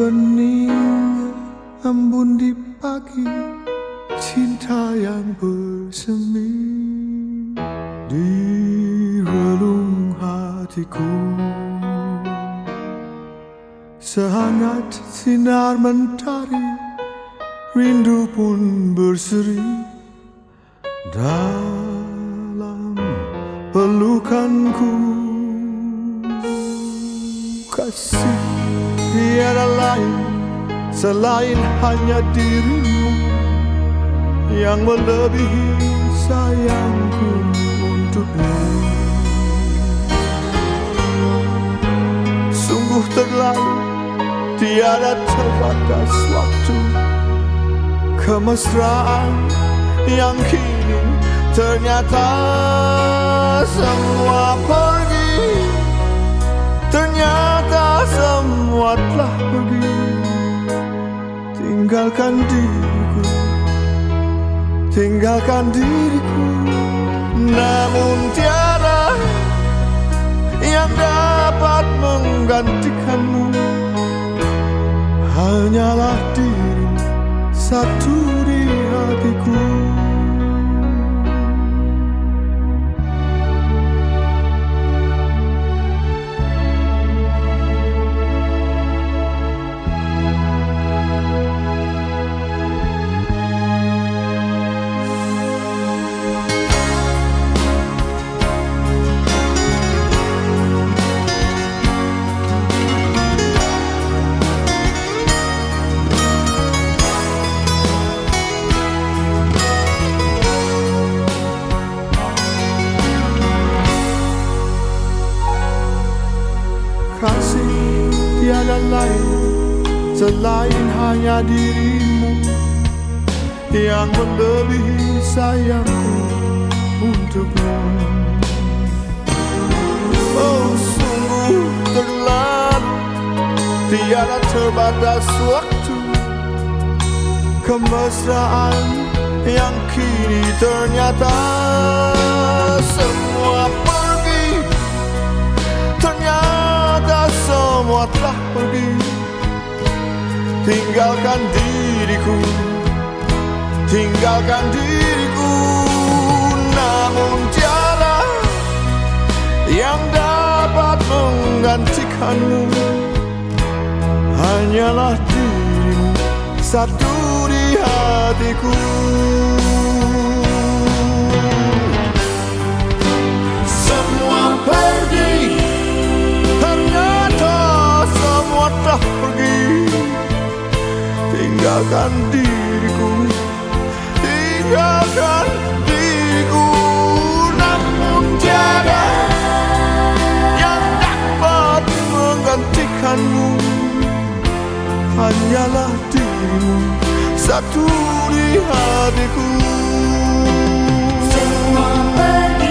Sebening embun di pagi Cinta yang bersemi. Di relung hatiku Sehangat sinar mentari Rindu pun berseri. Dalam pelukanku Kasih tiada lain Selain hanya dirimu Yang melebihi sayangku untukmu. Sungguh terlalu Tiada terbatas waktu Kemesraan yang kini ternyata semua pergi Ternyata semua telah pergi. Tinggalkan diriku. Tinggalkan diriku. Namun tiada yang dapat menggantikanmu kasih tiada lain selain hanya dirimu yang melebihi sayangku untukmu. Oh sungguh terlalu tiada terbatas waktu kemesraan yang kini ternyata semua semua telah pergi. Tinggalkan diriku. Tinggalkan diriku. Namun tiada yang dapat menggantikanmu. Hanyalah dirimu satu di hatiku tinggalkan diriku. Tinggalkan diriku. Namun tiada yang dapat menggantikanmu. Hanyalah dirimu. Satu di hatiku. Semua pergi